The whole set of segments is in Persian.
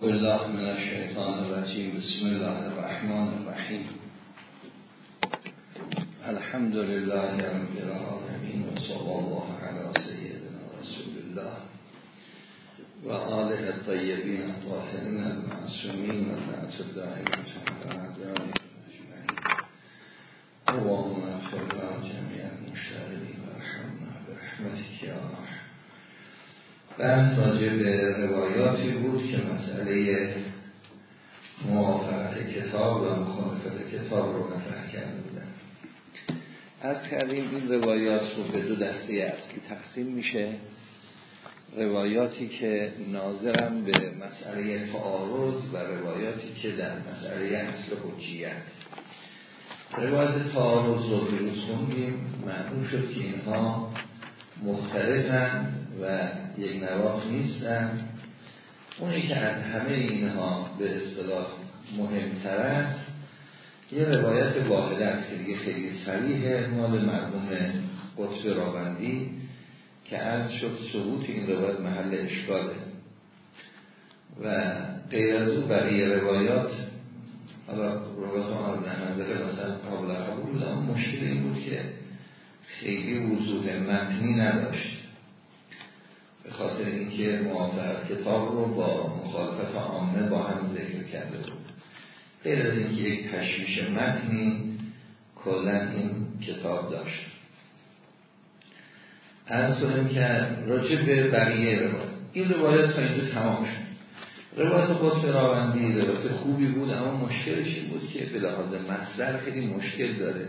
بالله من الشيطان الرجيم. بسم الله الرحمن الرحيم. الحمد لله رب العالمين وصلى الله على سيدنا رسول الله وآله الطيبين الطاهرين المعصومين. والنعت الدائمين على أعدائهم أجمعين. اللهم اغفر لنا جميع المشتغلين وارحمنا برحمتك يا أرحم بحث راجع به روایاتی بود که مسئله موافقت کتاب و مخالفت کتاب رو مطرح کرده بودن. از کردیم این روایات رو به دو دسته اصلی تقسیم میشه. روایاتی که ناظرم به مسئله تعارض و روایاتی که در مسئله اصل حجیت. روایت تعارض رو بروز خوندیم معلوم شد که اینها مختلفند و یک نواف نیستن اونی که از همه اینها به اصطلاح مهمتر است یه روایت واحده است که دیگه خیلی صریح مال مرحوم قطب راوندی که از شد ثبوت این روایت محل اشکاله. و غیر از او بقیه روایات حالا روایت آن نظره مثلا قابل قبول اما مشکل این بود که خیلی وضوح متنی نداشت. خاطر اینکه موافقت کتاب رو با مخالفت عامه با هم ذکر کرده بود. غیر از اینکه یک تشویش متنی کلا این کتاب داشت. از که راجع به بقیه روایت. این روایت تا اینجا تمام شد. روایت قطب راوندی روایت خوبی بود اما مشکلش این بود که به لحاظ مصدر خیلی مشکل داره.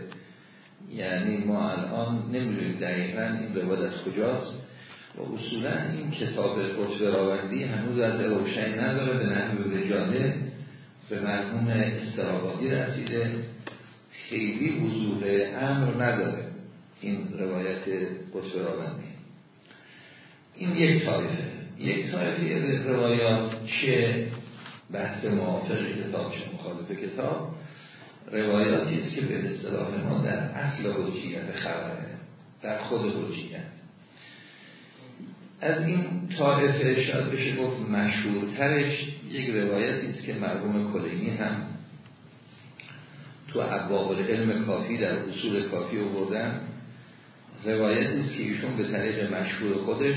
یعنی ما الان نمی‌دونیم دقیقا این روایت از کجاست. و اصولا این کتاب قطب هنوز از روشنی نداره به نحو رجاله به مرحوم استرابادی رسیده. خیلی وضوح امر نداره این روایت قطب این یک طایفه یک طایفه روایات چه بحث موافق کتاب چه مخالف کتاب. روایاتی است که به اصطلاح ما در اصل حجیت خبره در خود حجیت. از این طائفه شاید بشه گفت مشهورترش یک روایتی است که مرحوم کلینی هم تو ابواب علم کافی در اصول کافی آوردن. روایتی است که ایشون به طریق مشهور خودش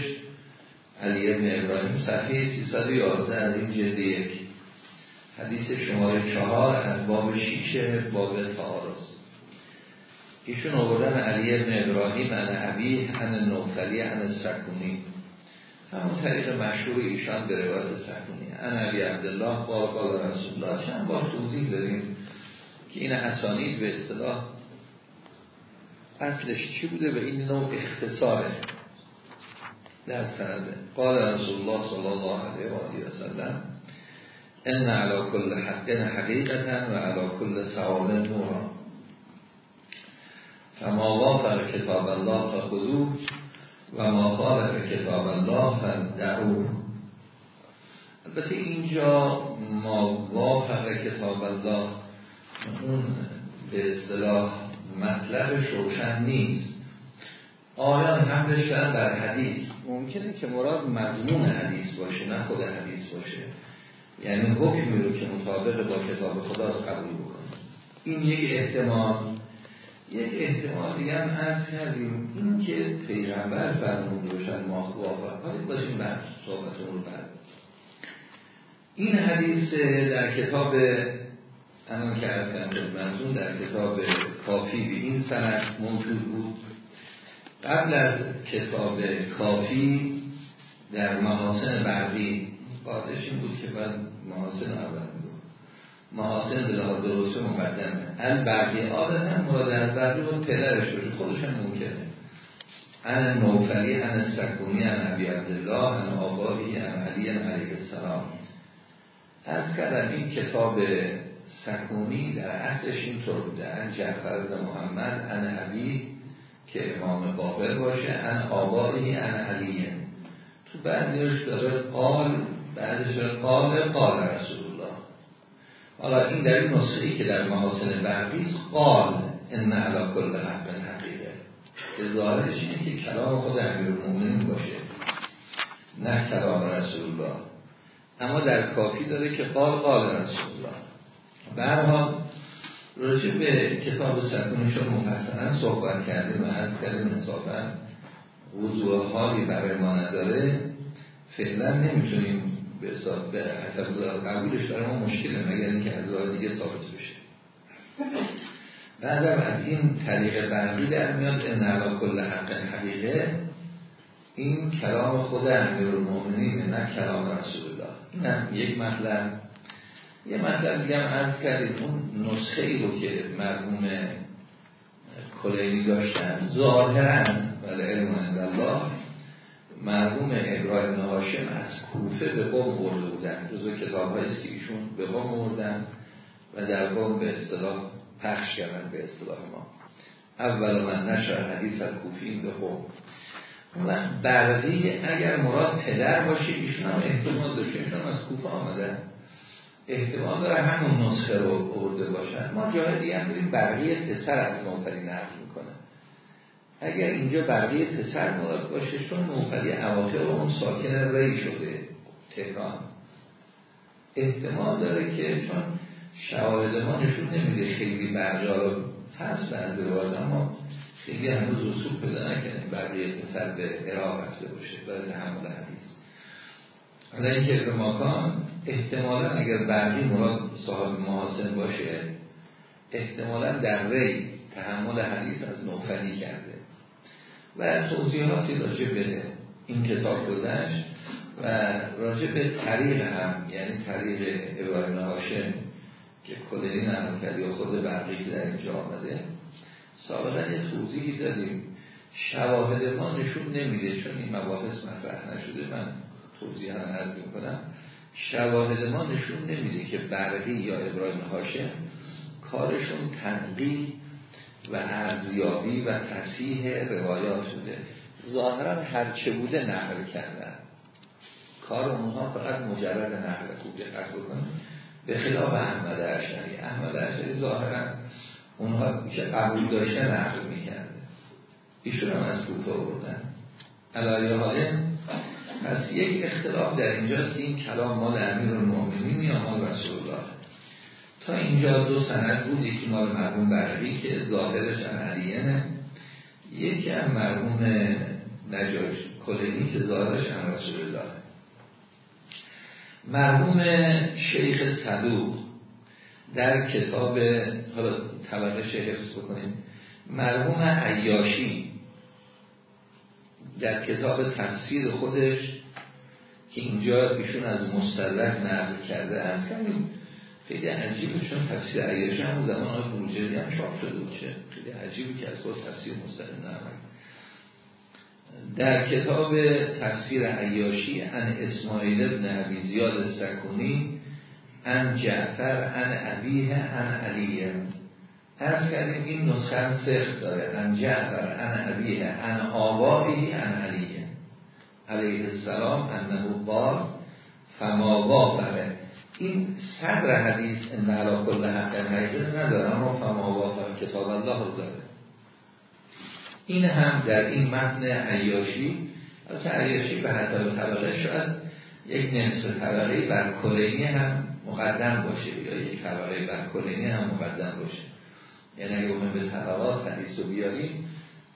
علی ابن ابراهیم صفحه 311 از این جلد یک. حدیث شماره چهار از باب شیشه باب تعارض. ایشون آوردن علی ابن ابراهیم ان عبی ان نوفلی ان سکونی. همون طریق مشهور ایشان به روایت سکونی ان عبی عبدالله قال قال رسول الله چند بار توضیح داریم که این اسانید به اصطلاح اصلش چی بوده به این نوع اختصاره. در سنده قال رسول الله صلی الله علیه و آله و سلم ان علی کل حق حقیقتا و علی کل سوال نورا. فما وافق کتاب الله فخذوه. و ما خالف کتاب الله فدعوه البته اینجا ما وافق کتاب الله اون به اصطلاح مطلبش روشن نیست. آیان حملش کردن بر حدیث. ممکنه که مراد مضمون حدیث باشه نه خود حدیث باشه. یعنی حکمی رو که مطابق با کتاب خداست قبول بکنه. این یک احتمال. یک احتمال دیگه هم از کردیم. این که پیغمبر فرمون روشن ما خواه حالی باشیم بحث صحبتون رو بعد. این حدیث در کتاب الان که از کردم در کتاب کافی به این سنت موجود بود. قبل از کتاب کافی در محاسن برقی قادش این بود که بعد محاسن اول. محاسن به لحاظ رسو مقدمه عادت هم مراد از برقی بود پدرش باشه خودش هم ممکنه ان نوفلی ان سکونی ان عبی عبدالله ان آبادی ان علی ان علیه السلام. از کردم این کتاب سکونی در اصلش این طور بوده. ان جعفر بن محمد ان عبی که امام قابل باشه ان آبادی ان علیه. تو بعدیش داره قال بعدش قال قال رسول. حالا این در این نسخه که در محاسن برقی قال ان علا کل حق حقیقه. که ظاهرش اینه که کلام خود امیرالمومنین باشه نه کلام رسول الله اما در کافی داره که قال قال رسول الله برها راجع به کتاب سکونشون مفصلا صحبت کردیم و از کردیم انصافا وضوع حالی برای ما نداره. فعلا نمی‌تونیم به حساب به حسب قبولش برای ما مشکله مگر اینکه از راه دیگه ثابت بشه. بعدم از این طریق برقی در میاد ان کل حق حقیقه. این کلام خود امیر المؤمنین نه کلام رسول الله این هم یک مطلب. یه مطلب دیگه هم عرض کردیم. اون نسخه ای رو که مرحوم کلینی داشتن ظاهرا ولی علم الله مرحوم ابراهیم هاشم از کوفه به قوم برده بودن. جزو کتاب است که ایشون به قوم بردن و در قوم به اصطلاح پخش کردن به اصطلاح ما. اول من نشر حدیث کوفی به قوم. و برقی اگر مراد پدر باشه ایشون هم احتمال داشته ایشون از کوفه آمدن. احتمال داره همون نسخه رو برده باشن. ما جای دیگه هم بریم برقی پسر از نوفلی نقل اگر اینجا برقی پسر مراد باشه چون نوفلی اواخر اون ساکن ری شده تهران. احتمال داره که چون شواهد ما نشون نمیده خیلی برجا رو هست از روایت اما خیلی هنوز رسول پیدا نکنه برقی پسر به عراق رفته باشه برای تحمل حدیث. حالا اینکه به ماکان احتمالا اگر برقی مراد صاحب محاسن باشه احتمالا در ری تحمل حدیث از نوفلی کرده و توضیحاتی راجع به این کتاب گذشت و راجع به طریق هم یعنی طریق ابراهیم هاشم که کلینی نقل کردی و خود برقی که در اینجا آمده سابقا یه توضیحی دادیم. شواهد ما نشون نمیده چون این مباحث مطرح نشده من توضیح هم عرض کنم شواهد ما نشون نمیده که برقی یا ابراهیم هاشم کارشون تنقیح و ارزیابی و تصیح روایات بوده ظاهرا هرچه بوده نقل کردن. کار اونها فقط مجرد نقل خوب دقت بکنیم به خلاف احمد اشعری. احمد اشعری ظاهرا اونها که قبول داشته نقل می‌کرده. ایشون هم از کوفه بردن علایه حاله پس یک اختلاف در اینجاست این کلام مال امیر المؤمنین یا مال رسول الله. تا اینجا دو سند بود یکی مال مرحوم برقی که ظاهرش علیه یکی هم مرحوم نجاش کلینی که ظاهرش هم رسول الله مرحوم شیخ صدوق در کتاب حالا طبقه حفظ بکنیم مرحوم عیاشی در کتاب تفسیر خودش که اینجا ایشون از مستدرک نقل کرده از خیلی عجیبه چون تفسیر عیاشی هم زمان آقای بروجردی هم چاپ شده بود خیلی عجیبه که از خود تفسیر مستقیم نقل در کتاب تفسیر عیاشی ان اسماعیل ابن عبی زیاد سکونی ان جعفر ان عبیه ان علیه از کردیم این نسخه هم سخت داره. ان جعفر ان عبیه ان آبایی ان علیه علیه السلام انه قال فما وافقه این صدر حدیث ان علا کل حق حقیقه نداره اما فما وافق کتاب الله رو داره. این هم در این متن عیاشی البته عیاشی به حسب طبقه شاید یک نصف طبقه بر کلینی هم مقدم باشه یا یک طبقه بر کلینی هم مقدم باشه. یعنی اگه به طبقات حدیث رو بیاریم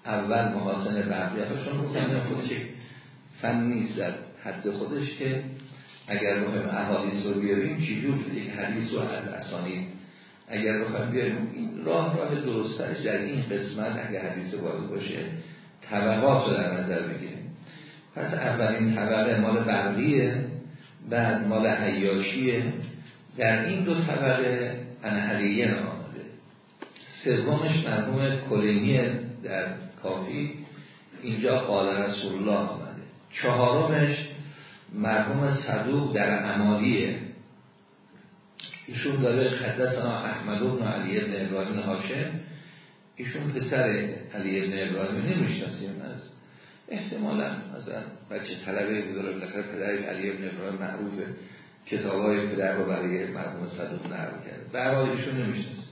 اول محاسن بقیه‌هاشون رو خودش فن نیست در حد خودش که اگر بخوایم احادیث رو بیاریم چجور یک حدیث رو از اسانید اگر بخوایم بیاریم این راه راه درستش در این قسمت اگر حدیث وارد باشه طبقات رو در نظر بگیریم. پس اولین طبقه مال برقیه بعد مال عیاشیه در این دو طبقه انحلیه آمده. سومش مرحوم کلینی در کافی. اینجا قال رسول الله آمده. چهارمش مرحوم صدوق در امالیه ایشون داره خدسنا احمد بن علی ابن ابراهیم هاشم. ایشون پسر علی ابن ابراهیم نمی‌شناسیم از احتمالا مثلا بچه طلبه بوداره بالاخره پدر علی ابن ابراهیم معروفه. کتاب های پدر رو برای مرحوم صدوق نقل کرده. برای ایشون نمی‌شناسیم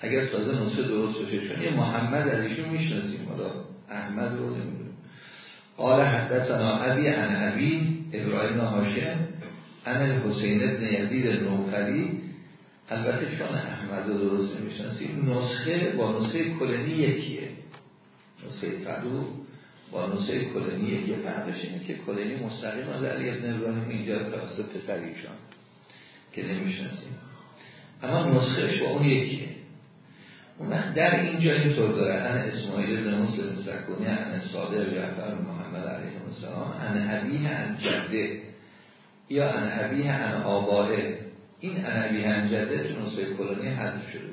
اگر تازه نسخه درست باشه چون یه محمد از ایشون می‌شناسیم. حالا احمد رو نمی‌دونیم قال حدثنا ابی عن ابی ابراهیم هاشم ان حسین ابن یزید نوفلی البته چون احمد رو درست نمی‌شناسیم نسخه با نسخه کلنی یکیه. نسخه صدوق با نسخه کلنی یکیه. فرقش اینه که کلنی مستقیم از علی ابن ابراهیم اینجا توسط پسر ایشان که نمی‌شناسیم. اما نسخهش با اون یکیه. اون وقت در اینجا اینطور داره. ان اسماعیل ابن مسلم سکونی ان صادق جعفر محمد علیه السلام ان حبیه ان جده یا ان حبیه ان آبائه این ان حبیه ان جده تو نسخه کلونی حذف شده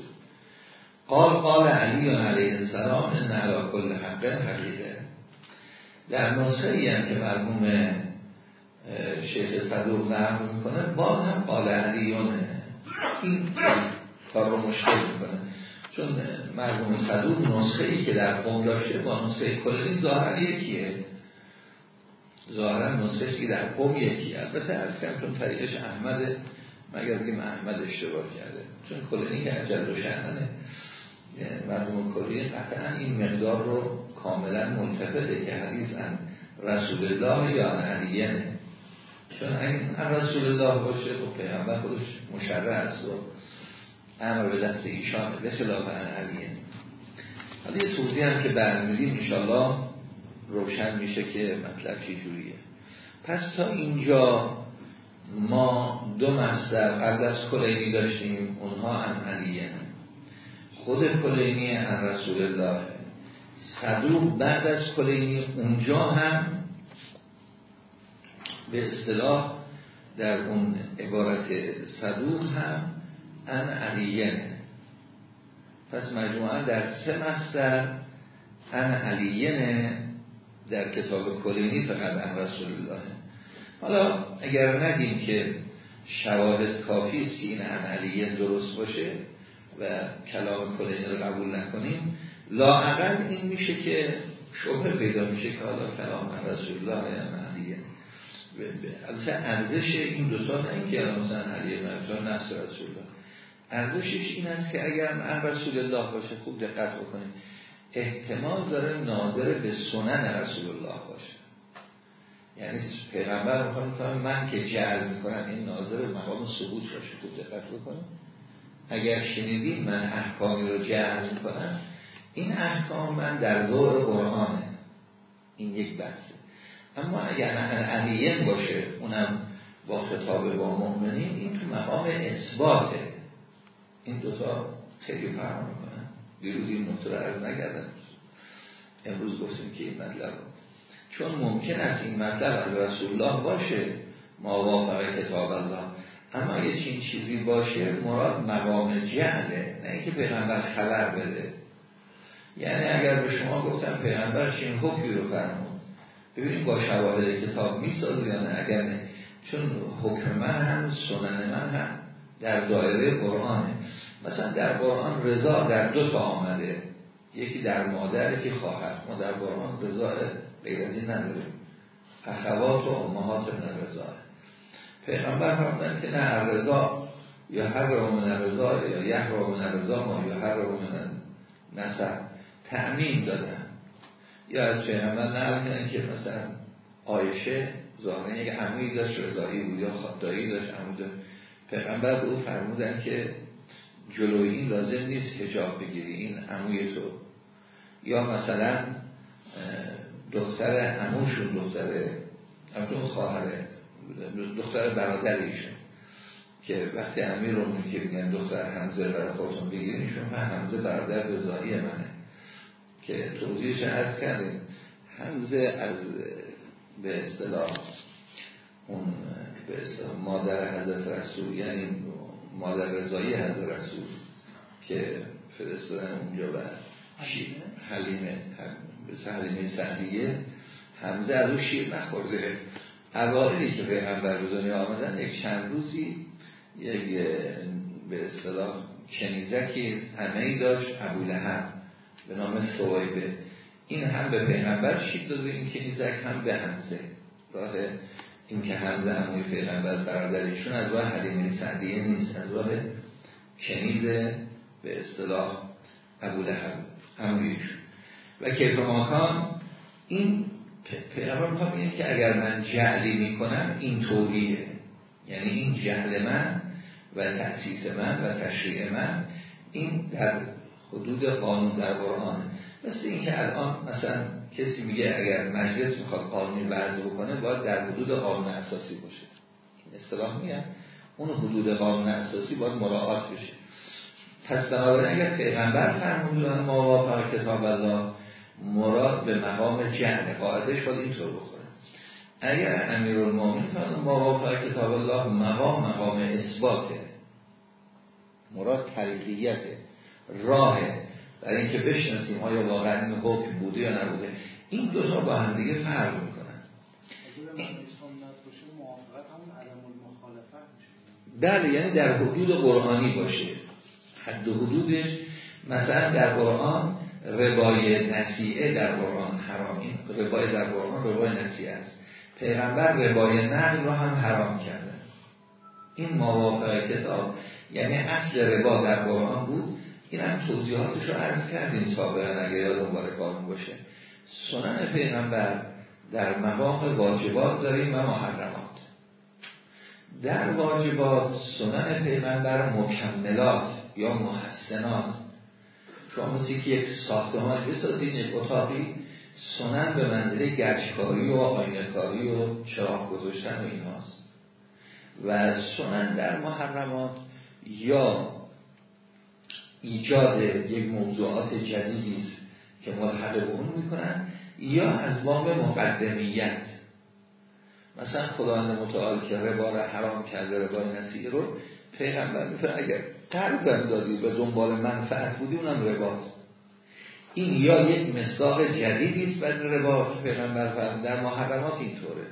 قال قال علی علیه السلام ان علا کل حق حقیقه. در نسخه هم که مرموم شیخ صدوق نقل می‌کنه باز هم قال علیونه. این کار رو مشکل می‌کنه. چون مرحوم صدوق نسخه ای که در قوم داشته با نسخه کلی ظاهر یکیه. ظاهرا نسخه که در قوم یکی البته از کم چون طریقش احمد مگر بگیم احمد اشتباه کرده. چون کلینی که اجل و شهنه مرحوم کلی قطعا این مقدار رو کاملا منتفده که حدیث ان رسول الله یا علیه چون این رسول الله باشه خب پیغمبر خودش مشرع است و امر به دست ایشانه به خلاف علیه حالا یه توضیح هم که برمیدیم انشالله روشن میشه که مطلب چی جوریه. پس تا اینجا ما دو مصدر قبل از کلینی داشتیم اونها ان علیه خود کلینی ان رسول الله. صدوق بعد از کلینی اونجا هم به اصطلاح در اون عبارت صدوق هم ان علیه پس مجموعا در سه مصدر ان علیه در کتاب کلینی فقط ان رسول الله. حالا اگر نگیم که شواهد کافی است که این ان علیه درست باشه و کلام کلینی رو قبول نکنیم لاعقل این میشه که شبه پیدا میشه که حالا کلام رسول الله علیه. البته ارزش این دوتا نه اینکه مثلا علیه مثلا نفس رسول الله. ارزشش این است که اگر ان رسول الله باشه خوب دقت بکنیم. احتمال داره ناظر به سنن رسول الله باشه. یعنی پیغمبر می‌خواد من که جعل می‌کنم این ناظر مقام ثبوت باشه. خوب دقت بکنیم اگر شنیدیم من احکامی رو جعل می‌کنم این احکام من در ذوق قرآنه. این یک بحثه. اما اگر علیه باشه اونم با خطاب با مؤمنین این تو مقام اثباته. این دوتا خیلی فرق دیروز این نکته رو عرض امروز گفتیم که این مطلب چون ممکن است این مطلب از رسول الله باشه ما وافق کتاب الله. اما یه چین چیزی باشه مراد مقام جعله نه اینکه پیغمبر خبر بده. یعنی اگر به شما گفتم پیغمبر چین حکمی رو فرمون ببینیم با شواهد کتاب میساز یا نه؟ اگر نه. چون حکم من هم سنن من هم در دایره قرآنه. مثلا در قرآن رضا در دو تا آمده. یکی در مادر یکی خواهر ما در قرآن رضا غیر از این نداریم. اخوات و امهات من رضا. پیغمبر فرمودن که نه رضا یا هر من رضا یا یه من رضا ما یا هر من نصر. تأمین دادن. یا از پیغمبر نقل که مثلا آیشه ظاهرا یک عمویی داشت رضایی بود یا دایی داشت عمو داشت. پیغمبر به او فرمودن که جلوی این لازم نیست هجاب بگیری. این عموی تو. یا مثلا دختر عموشون دختر همچون خواهره دختر برادر ایشون که وقتی امیر رو که میگن دختر حمزه برای خودتون بگیرین ایشون حمزه برادر رضایی منه که توضیحش از کردیم حمزه از به اصطلاح اون به اصطلاح مادر حضرت رسول یعنی مادر رضایی حضرت رسول که فرستادن اونجا و حلیمه. به حلیمه سهلیه حمزه از اون شیر نخورده. اوائلی که پیغمبر به دنیا آمدن یک چند روزی یک به اصطلاح کنیزکی همه داشت ابو لحب به نام سوایبه این هم به پیغمبر شید داده این کنیزک هم به همزه راه این که همزه هموی پیغمبر برادرشون از راه حلیمه سعدیه نیست از راه کنیز به اصطلاح ابو لحب همویشون و کیف ماکان این پیغمبر می‌خواد که اگر من جعلی می‌کنم این طوریه یعنی این جهل من و تأسیس من و تشریع من این در حدود قانون در قرآن مثل اینکه الان مثلا کسی میگه اگر مجلس می‌خواد قانونی وضع بکنه باید در حدود قانون اساسی باشه. اصطلاح میگه اون حدود قانون اساسی باید مراعات بشه. پس بنابراین اگر پیغمبر فرمودن ما وافق کتاب الله مراد به مقام جهل قاعدش باید اینطور بکنه اگر امیر المومن فرمود ما وافق کتاب الله مقام مقام اثباته. مراد طریقیته راهه. برای اینکه بشناسیم آیا واقعا این حکم بوده یا نبوده این دو تا با هم دیگه فرق می‌کنن. بله یعنی در حدود قرآنی باشه. حد حدودش مثلا در قرآن ربای نسیعه در قرآن حرام. این ربای در قرآن ربای نسیعه است. پیغمبر ربای نقل رو هم حرام کرده. این موافق کتاب یعنی اصل ربا در قرآن بود. این هم توضیحاتش رو عرض کردیم سابقا اگه یادم باره کارون باشه. سنن پیغمبر در مقام واجبات داریم و محرمات. در واجبات سنن پیغمبر مکملات یا محسنات. شما مثل که یک ساختمان بسازید یک اتاقی سنن به منزله گچکاری و آینکاری و چراغ گذاشتن و ایناست. و سنن در محرمات یا ایجاد یک موضوعات جدیدی است که ملحق به اون می‌کنن یا از باب مقدمیت. مثلا خداوند متعال که ربا را حرام کرده ربای نسیه رو پیغمبر میفرن اگر قرضم دادی به دنبال منفعت بودی اونم رباست. این یا یک مصداق جدیدی است بر ربا که پیغمبر فرمود. در محرمات اینطوره.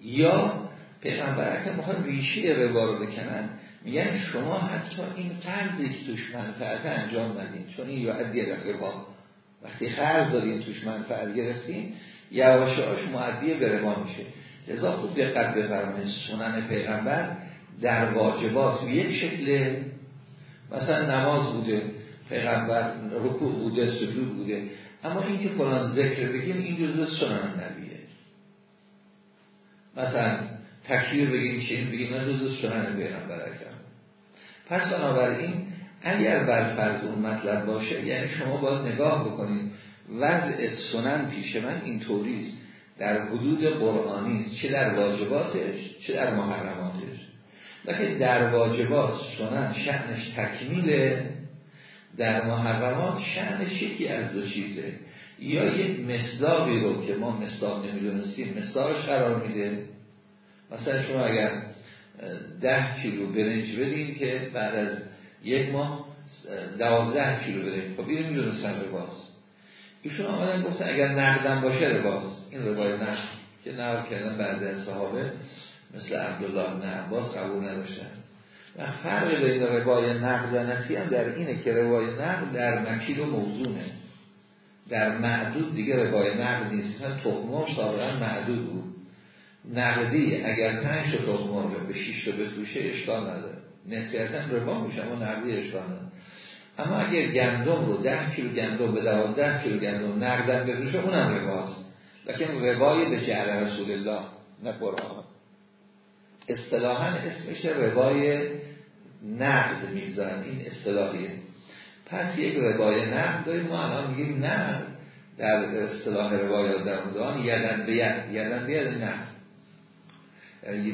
یا پیغمبر که می‌خواد ریشه ربا رو بکنن میگن شما حتی این قرضی که توش منفعت انجام ندین. چون این یا عدیه ربا وقتی قرض دارین توش منفعت گرفتین یواشاش معدیه به ربا میشه. لذا خوب دقت بفرمایید. سنن پیغمبر در واجبات یک شکل مثلا نماز بوده پیغمبر رکوع بوده سجود بوده. اما اینکه فلان ذکر بگیم این جزء سنن نبیه. مثلا تکبیر بگیم چین بگیم من جزء سنن پیغمبر اکرم. پس بنابراین اگر بر فرض اون مطلب باشه یعنی شما باید نگاه بکنید وضع سنن پیش من این طوریست در حدود قرآنی است چه در واجباتش چه در محرماتش. لیکن در واجبات سنن شأنش تکمیله در محرمات شأنش یکی از دو چیزه. یا یک مصداقی رو که ما مصداق نمی‌دونستیم مصداقش قرار میده. مثلا شما اگر ده کیلو برنج بدین که بعد از یک ماه دوازده کیلو برنج. خب اینو می‌دونستن رباست ایشون آمدن گفتن اگر نقدم باشه رباست این روای نقد که نقد کردن بعضی از صحابه مثل عبدالله بن عباس قبول نداشتن. و فرق بین روای نقد و نفی هم در اینه که روای نقد در مکیل و موزونه. در معدود دیگه روای نقد نیست. مثلا تخمه سابقا معدود بود. نقدی اگر پنج تا تخمه به شیش تا بفروشه اشکال نداره. نسیتا ربا میشه اما نقدی اشکال نداره. اما اگر گندم رو ده کیلو گندم به دوازده کیلو گندم نقدن بفروشه اونم رباست. لیکن روای به جعل رسول الله نه قرآن. اصطلاحا اسمش روای نقد می‌گذارن. این اصطلاحیه. پس یک روای نقد داریم. ما الان میگیم نقد. در اصطلاح روایات در زمان یدن به ید یدن به ید نقد.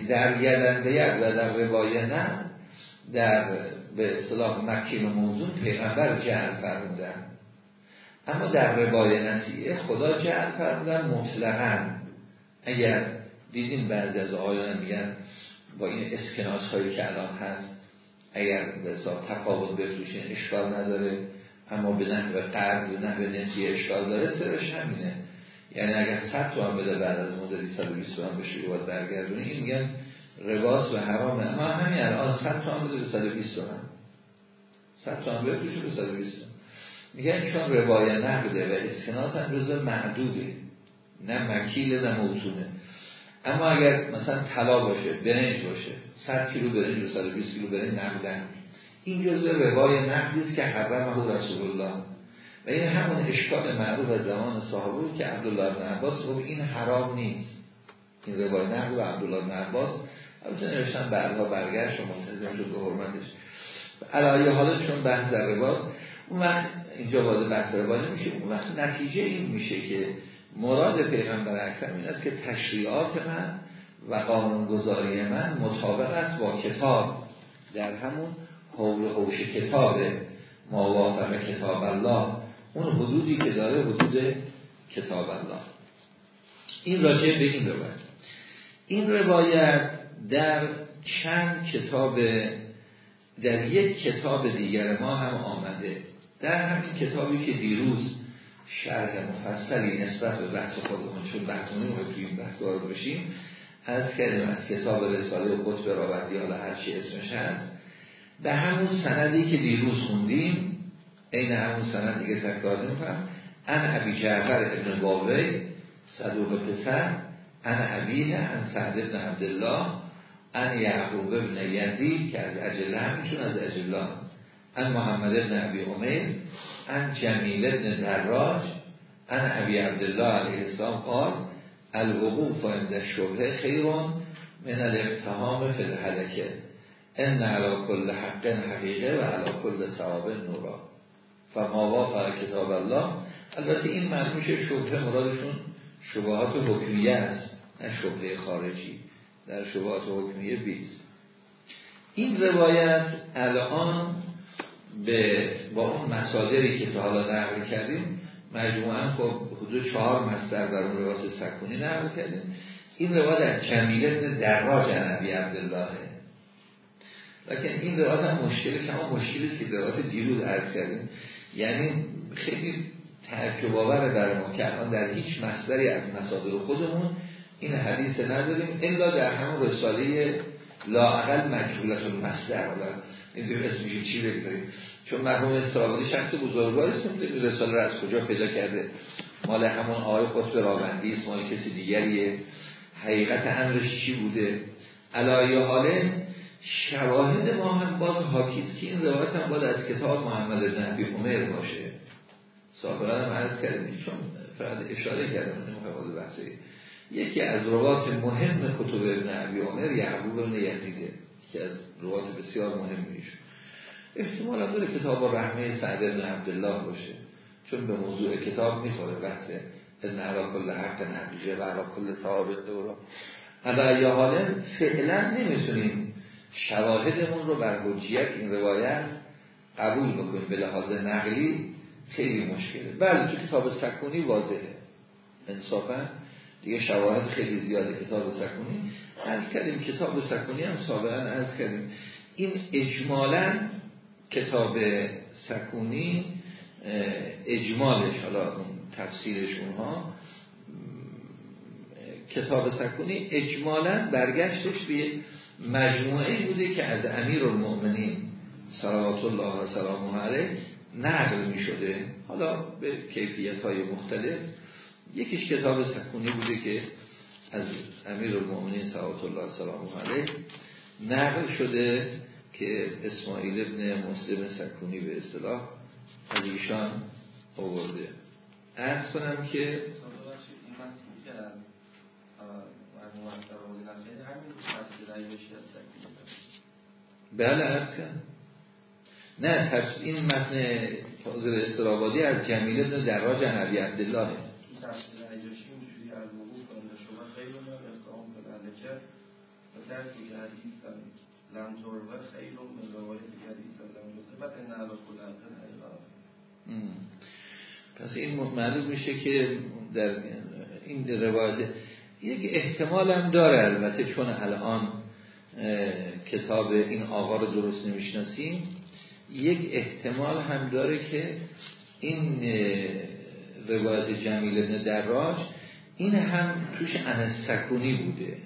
در یدن به ید و در روای نقد در به اصطلاح مکین و موضوع پیغمبر جعل فرمودن. اما در روای نسیه خدا جعل فرمودن مطلقا. اگر دیدیم بعضی از آیان میگن با این اسکناس هایی که الان هست اگر به تفاوت بفروشین اشکال نداره. اما به نحو قرض و نحو نسیه اشکال داره سرش همینه. یعنی اگر 100 تومن بده بعد از مدتی 120 تومن بشه باید برگردونی این میگن رواس و حرامه. اما همین الان 100 تومن بده به 120 تومن 100 تومن بفروشه به 120 تومن میگن چون روای نقده و اسکناس هم جزء معدوده. نه مکیل نه موتونه اما اگر مثلا طلا باشه برنج باشه 100 کیلو برنج و 120 کیلو برنج نقدن این جزء روای نقدی است که حرمه رسول الله. و این همون اشکال معروف از زمان صحابه که عبدالله بن عباس رو این حرام نیست. این روای نقد و عبدالله بن عباس. البته نوشتن بعدها برگشت و منتظر شد به حرمتش. علایه حالا چون بحث در رباست اون وقت اینجا وارد بحث ربا میشه. اون وقت نتیجه این میشه که مراد پیغمبر اکرم این است که تشریعات من و قانونگذاری من مطابق است با کتاب. در همون حول حوش کتاب موافق کتاب الله. اون حدودی که داره حدود کتاب الله این راجع به این روایت. این روایت در چند کتاب در یک کتاب دیگر ما هم آمده. در همین کتابی که دیروز شرح مفصلی نسبت به بحث خودمون چون بحثمونی رو توی این بحث وارد بشیم از کردیم از کتاب رساله قطب راوردی حالا هر چی اسمش هست. به همون سندی که دیروز خوندیم عین همون سند دیگه تکرار نمی‌کنم. ان ابی جعفر ابن باوی صدوق پسر ان ابیه ان سعد ابن عبدالله ان یعقوب ابن یزید که از اجله همیشون از اجله ان محمد ابن ابی امیر ان جمیل ابن دراج ان ابی عبدالله علیه السلام قال الوقوف عند شبه خیرون من الاقتهام فی الحلکه. ان علا کل حق حقیقه و علا کل ثواب نورا فما وافق کتاب الله. البته این مرموش شبه مرادشون شبهات حکمیه است نه شبه خارجی. در شبهات حکمیه بیست. این روایت الان به با اون مسادری که تا حالا نقل کردیم مجموعا خب حدود چهار مصدر بر اون روایت سکونی نقل کردیم. این روایت در جمیله دراج نبی عبدالله. لکن این روایت هم مشکلش هم مشکلی است که روایت دیروز عرض کردیم. یعنی خیلی تعجب آور برای ما که الان در هیچ مصدری از مصادر خودمون این حدیث نداریم الا در همون رساله لاعقل مجهولت المصدر. اینجور اسمش چی بگذاریم؟ چون مرحوم استرابادی شخص بزرگوار است این رساله رو از کجا پیدا کرده؟ مال همون آقای قطب راوندی است مال کسی دیگریه. حقیقت امرش چی بوده؟ علایه حاله شواهد ما هم باز حاکیست که این روایت هم باید از کتاب محمد بن عبی عمر باشه. سابقا هم عرض کردیم چون فقط اشاره کردم نمی‌خوام بحثی یکی از روات مهم کتب ابن عبی عمر یعقوب ابن یزیده که از روات بسیار مهمیش احتمال هم داره کتاب رحمه سعد ابن عبدالله باشه. چون به موضوع کتاب می‌خوره بحث ابن علا کل حق نبیجه و علا کل ثواب دورا حالا یا حالا فعلا نمی‌تونیم شواهدمون رو بر حجیت این روایت قبول بکنیم. به لحاظ نقلی خیلی مشکله. بله تو کتاب سکونی واضحه. انصافا دیگه شواهد خیلی زیاده. کتاب سکونی از کردیم. کتاب سکونی هم سابقا از کردیم. این اجمالا کتاب سکونی اجمالش حالا اون تفسیرش اونها کتاب سکونی اجمالا برگشتش به مجموعه بوده که از امیر المؤمنین صلوات الله و سلام علیه نقل می شده حالا به کیفیت های مختلف. یکیش کتاب سکونی بوده که از امیر المؤمنین صلوات الله و سلام علیه نقل شده که اسماعیل ابن مسلم سکونی به اصطلاح از ایشان آورده. ارز کنم که بله ارز کنم نه تفس این متن حاضر استرابادی از جمیل ابن دراج نبی عبدالله. پس این معلوم میشه که در این روایت یک احتمال هم داره البته چون الان کتاب این آقا رو درست نمی‌شناسیم. یک احتمال هم داره که این روایت جمیل ابن دراج این هم توش انستکونی بوده.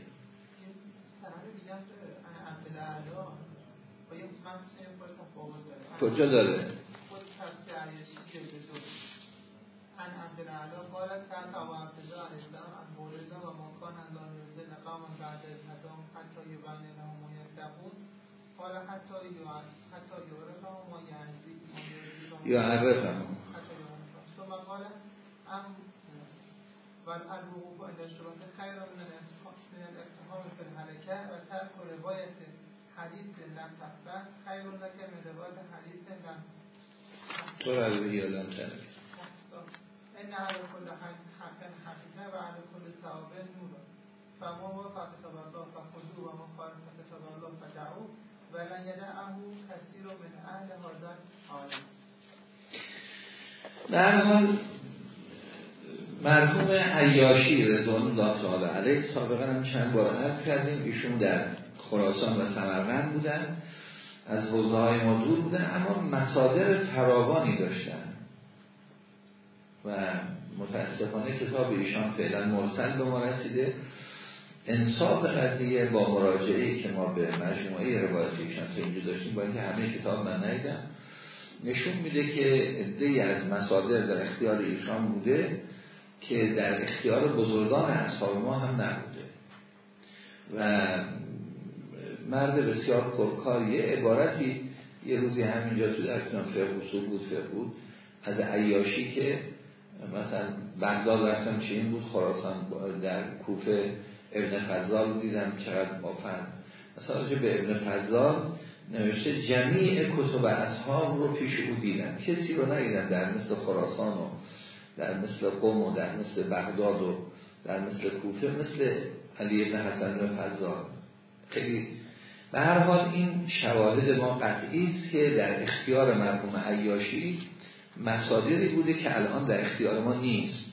کجا داره؟ يعرفهم ويعرفهم حتى يعرفهم ثم قال ام عند خير من الحرکه و ترک روایت حدیث لم تثبت. خیر لك من روایت حدیث لم تو یا لم تثبت کل حق حقیقه و ثواب نور فما وافق کتاب الله فخذوه و مخالف کتاب الله فدعوه. در حال مرحوم عیاشی رضوان الله تعالی علیه سابقا هم چند بار عرض کردیم ایشون در خراسان و سمرقند بودن از حوزه های ما دور بودن اما مصادر فراوانی داشتن. و متاسفانه کتاب ایشان فعلا مرسل به ما رسیده. انصاف قضیه با مراجعه که ما به مجموعه روایت تا اینجا داشتیم با اینکه همه کتاب من نیدم نشون میده که عده از مصادر در اختیار ایشان بوده که در اختیار بزرگان اصحاب ما هم نبوده. و مرد بسیار پرکار یه عبارتی یه روزی همینجا تو درس من فرق بود فرق بود از عیاشی که مثلا بغداد رفتم چین بود خراسان در کوفه ابن فضال دیدم چقدر بافن مثلا به ابن فضال نوشته جمیع کتب اصحاب رو پیش او دیدم. کسی رو ندیدم در مثل خراسان و در مثل قوم و در مثل بغداد و در مثل کوفه مثل علی ابن حسن بن فضال. خیلی به هر حال این شواهد ما قطعی است که در اختیار مرحوم عیاشی مصادری بوده که الان در اختیار ما نیست.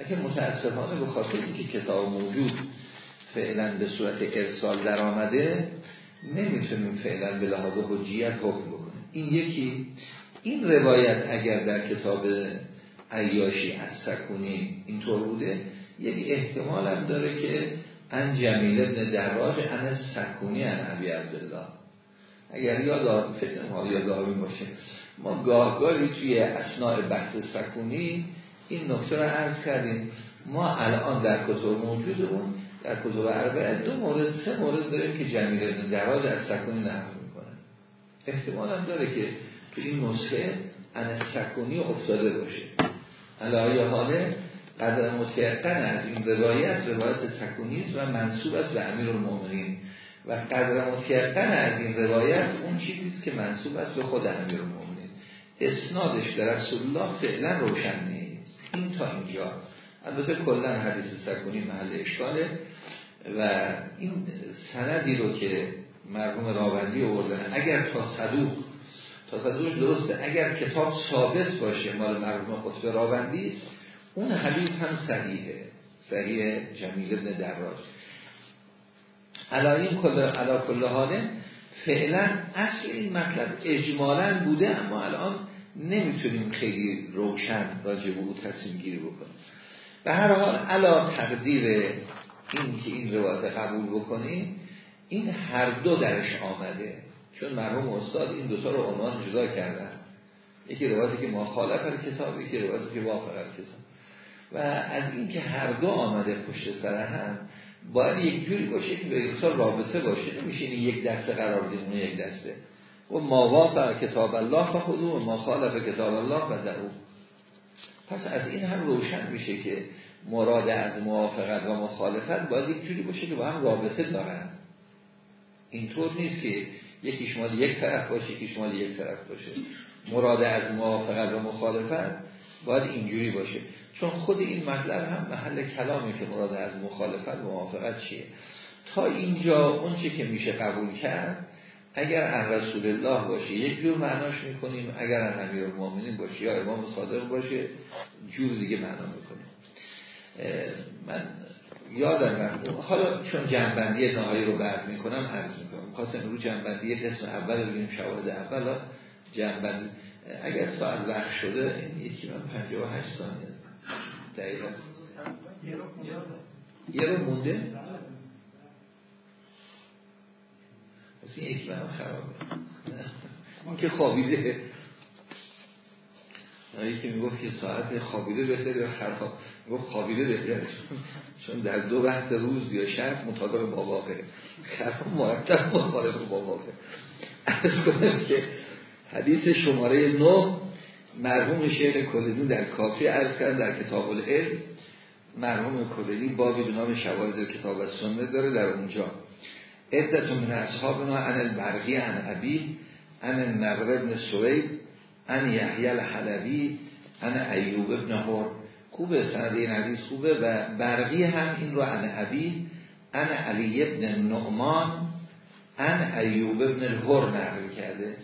لیکن متاسفانه به خاطر اینکه کتاب موجود فعلا به صورت ارسال در آمده نمی‌تونیم فعلا به لحاظ حجیت حکم بکنیم. این یکی این روایت اگر در کتاب عیاشی از سکونی اینطور بوده یک احتمال هم داره که ان جمیل ابن دراج ان سکونی ان عبی عبدالله. اگر یاد فتن حال یاد باشه. ما گاهگاهی توی اسناع بحث سکونی این نکته رو عرض کردیم. ما الان در کتب موجودمون در کتب عربه دو مورد سه مورد داریم که جمیل ابن دراج از سکونی نقل می‌کنه. احتمال هم داره که تو این نسخه ان سکونی افتاده باشه. علایه حاله قدر متیقن از این روایت روایت سکونی است و منصوب است به امیر المؤمنین و قدر متیقن از این روایت اون چیزی است که منصوب است به خود امیر المؤمنین اسنادش در رسول الله فعلا روشن نیست. این تا اینجا البته کلا حدیث سکونی محل اشکاله و این سندی رو که مرحوم راوندی آوردن اگر تا صدوق تا صدوقش درسته اگر کتاب ثابت باشه مال مرحوم قطب راوندی است اون حدیث هم صحیحه صحیح جمیل ابن دراج علاییم کل علا کل حاله فعلا اصل این مطلب اجمالا بوده اما الان نمی‌تونیم خیلی روشن راجع به او تصمیم گیری بکنیم. به هر حال علا تقدیر این که این روایت قبول بکنیم این هر دو درش آمده. چون مرحوم استاد این دوتا رو عنوان جدا کردن. یکی روایتی که مخالف کتاب یکی روایتی که وافق کتاب. و از این که هر دو آمده پشت سر هم باید یک جوری باشه که به رابطه باشه. نمیشه این یک دسته قرار دیم یک دسته. و ما وافق کتاب الله خودو و ما خالف کتاب الله و در پس از این هم روشن میشه که مراد از موافقت و مخالفت باید یک جوری باشه که با هم رابطه دارن. اینطور نیست که یکیش مال یک طرف باشه یکیش مال یک طرف باشه. مراد از موافقت و مخالفت باید اینجوری باشه. چون خود این مطلب هم محل کلامی که مراد از مخالفت و موافقت چیه؟ تا اینجا اون چه که میشه قبول کرد اگر ان رسول الله باشه یک جور معناش می‌کنیم. اگر ان امیر المؤمنین باشه یا امام صادق باشه جور دیگه معنا می‌کنیم. من یادم رفت. حالا چون جنبندی نهایی رو بعد می‌کنم عرض می‌کنم. خواستم رو جنبندی قسم اول بگیم شواهد اول. جنبندی اگر ساعت وقت شده این یکی من 58 ثانیه دقیقا یه رو مونده؟ این یکی من خرابه اون که خوابیده. یکی می‌گفت که ساعت خوابیده بهتر یا خراب می‌گفت خوابیده بهتر چون در دو وقت روز یا شب مطابق با واقع. خراب مرتب مخالف با واقع. از کنم که حدیث شماره 9 مرحوم شیخ کلزین در کافی عرض کرد در کتاب العلم. مرحوم کلیلی بابی به نام شواهد کتاب و سنت داره در اونجا. عدت من اصحابنا ان البرقی ان ابی ان نظر ابن سوید ان یحیی الحلبی ان ایوب ابن هر خوبه سند این حدیث خوبه و برقی هم این رو ان ابی ان علی ابن نعمان ان ایوب ابن الهر نقل کرده.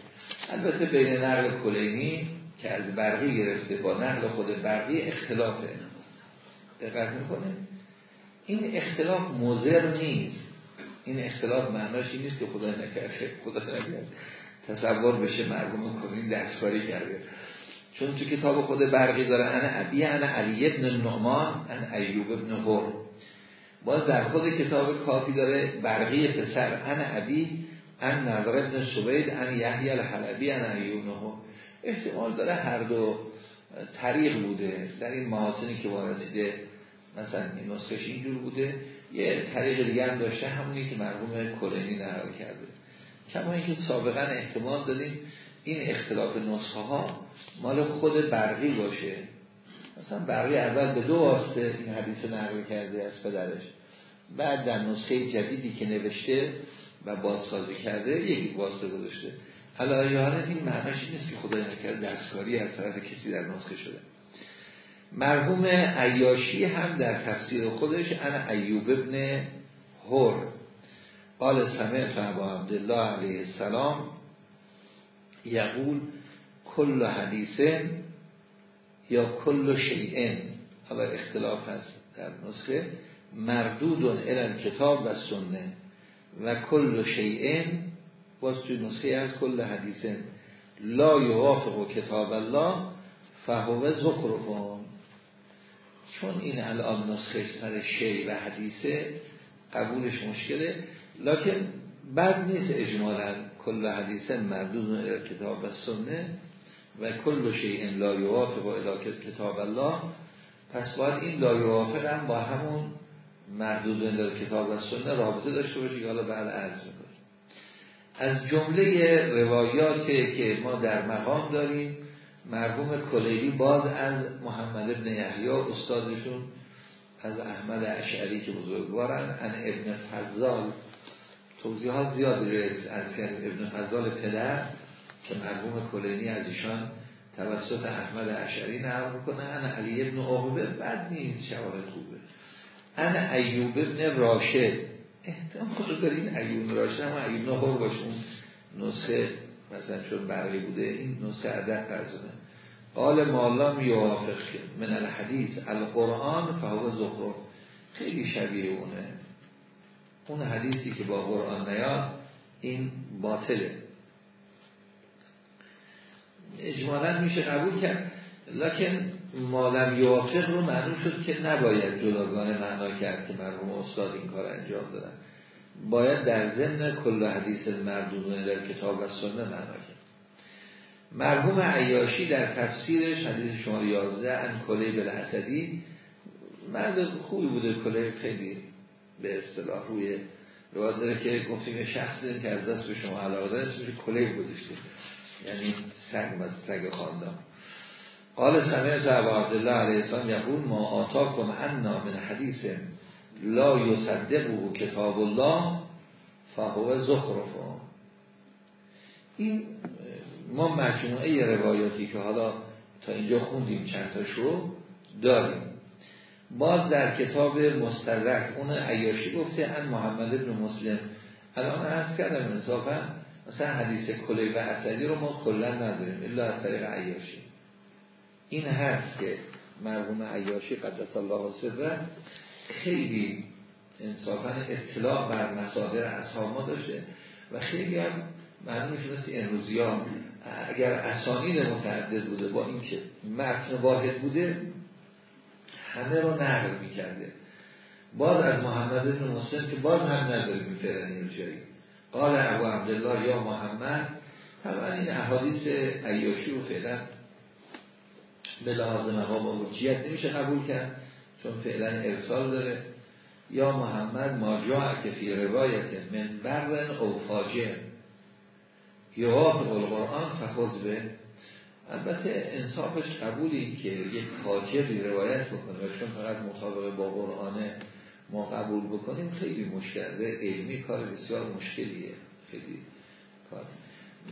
البته بین نقل کلینی که از برقی گرفته با نقل خود برقی اختلافه. دقت می‌کنه؟ این اختلاف مزر نیست. این اختلاف معناش این نیست که خدا نکرده خدا نکرده. تصور بشه مرگوم کنین دستکاری کرده. چون تو کتاب خود برقی داره انا ابی انا علی ابن نعمان انا ایوب ابن هر. باز در خود کتاب کافی داره برقی پسر انا ابی ان نظر ابن سوید ان یحیی الحلبی ان ایوب هر. احتمال داره هر دو طریق بوده. در این محاسنی که وارسیده مثلا این نسخش اینجور بوده. یه طریق دیگر هم داشته همونی که مرحوم کلینی نقل کرده. کما اینکه سابقا احتمال دادیم این اختلاف نسخه ها مال خود برقی باشه. مثلا برقی اول به دو واسطه این حدیث نقل کرده از پدرش. بعد در نسخه جدیدی که نوشته و بازسازی کرده یکی واسطه گذاشته. حالا این معناش نیست که خدای نکرده دستکاری از طرف کسی در نسخه شده. مرحوم عیاشی هم در تفسیر خودش انا ایوب ابن هر قال سمعت ابا عبدالله علیه السلام یقول کل حدیثه یا کل شیئن حالا اختلاف هست در نسخه. مردود الان کتاب و سنه. و کل شیئن باز توی نسخه از کل حدیثه لا یوافق کتاب الله فهو زخرفان چون این الان نسخه سر شی و حدیثه قبولش مشکله. لکن بد نیست اجمالا کل حدیثه مردود کتاب و سنه و کل شیء لا یوافق و کتاب الله. پس باید این لا یوافق هم با همون مردود کتاب و سنه رابطه داشته باشه که حالا بعد عرض می‌کنیم از جمله روایاتی که ما در مقام داریم مرحوم کلیلی باز از محمد ابن یحیی استادشون از احمد اشعری که بزرگوارن ان ابن فضال. توضیحات زیاد رس از ابن فضال پدر که مرحوم کلینی از ایشان توسط احمد اشعری نقل می‌کنه. ان علی ابن عقبه بد نیست شواهد خوبه. ان ایوب ابن راشد. احتمال دارین ایوب راشد هم ایوب نهر باشه. اون نسخه مثلا چون برقی بوده این نسخه عدد پرزونه قال مالا میوافق من الحدیث القرآن فهو زخرف. خیلی شبیه اونه. اون حدیثی که با قرآن نیاد این باطله. اجمالا میشه قبول کرد. لکن مالم یوافق رو معلوم شد که نباید جداگانه معنا کرد که مرحوم استاد این کار انجام دادن. باید در ضمن کل حدیث مردونه در کتاب و سنه معنا مرحوم عیاشی در تفسیرش حدیث شما 11 ان کلیب الاسدی مرد خوبی بوده کلیب خیلی به اصطلاح روی روایت داره که گفتیم شخص داریم که از دست به شما علاقه داره اسمش کلیب گذاشته. یعنی سگ و سگ خاندان. قال سمیت ابا عبدالله علیه السلام یقول ما آتاکم عنا من حدیث لا یصدقه کتاب الله فهو زخرفا. این ما مجموعه روایاتی که حالا تا اینجا خوندیم چند تاش رو داریم. باز در کتاب مستدرک اون عیاشی گفته ان محمد ابن مسلم. الان عرض کردم انصافا مثلا حدیث کلی و اصلی رو ما کلا نداریم الا از طریق عیاشی. این هست که مرحوم عیاشی قدس الله سره خیلی انصافا اطلاع بر مصادر اصحاب ما داشته و خیلی هم معلومش مثل امروزی ها اگر اسانید متعدد بوده با اینکه متن واحد بوده همه رو نقل می‌کرده. باز از محمد بن مسلم که باز هم نداریم فعلا جایی. قال ابو عبدالله یا محمد؟ طبعا این احادیث عیاشی رو فعلا به لحاظ مقام و نمیشه قبول کرد. چون فعلا ارسال داره. یا محمد ما جا که فی روایت من برن او فاجر یوافق القرآن فخوز به البته انصافش قبولی که یک فاجری روایت بکنه. و چون فقط مطابق با قرآنه ما قبول بکنیم خیلی مشکله علمی کار بسیار مشکلیه. خیلی کار.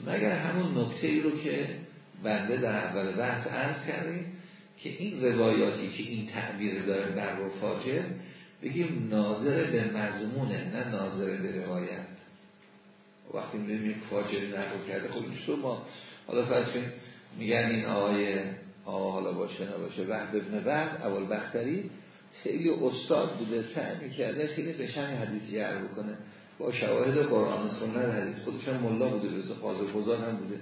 مگر همون نکته ای رو که بنده در اول بحث عرض کردیم؟ که این روایاتی که این تعبیر داره بر و فاجر بگیم ناظر به مضمونه نه ناظر به روایت. وقتی میگیم یک فاجر نقل کرده خب تو ما حالا فرض میگن این آقای آقا حالا باشه نباشه وحب ابن وحب اول بختری خیلی استاد بوده سعی می‌کرده خیلی قشنگ حدیثی عرض بکنه. با شواهد قرآن سنت حدیث. خودشان ملا بوده به قاضی هم بوده.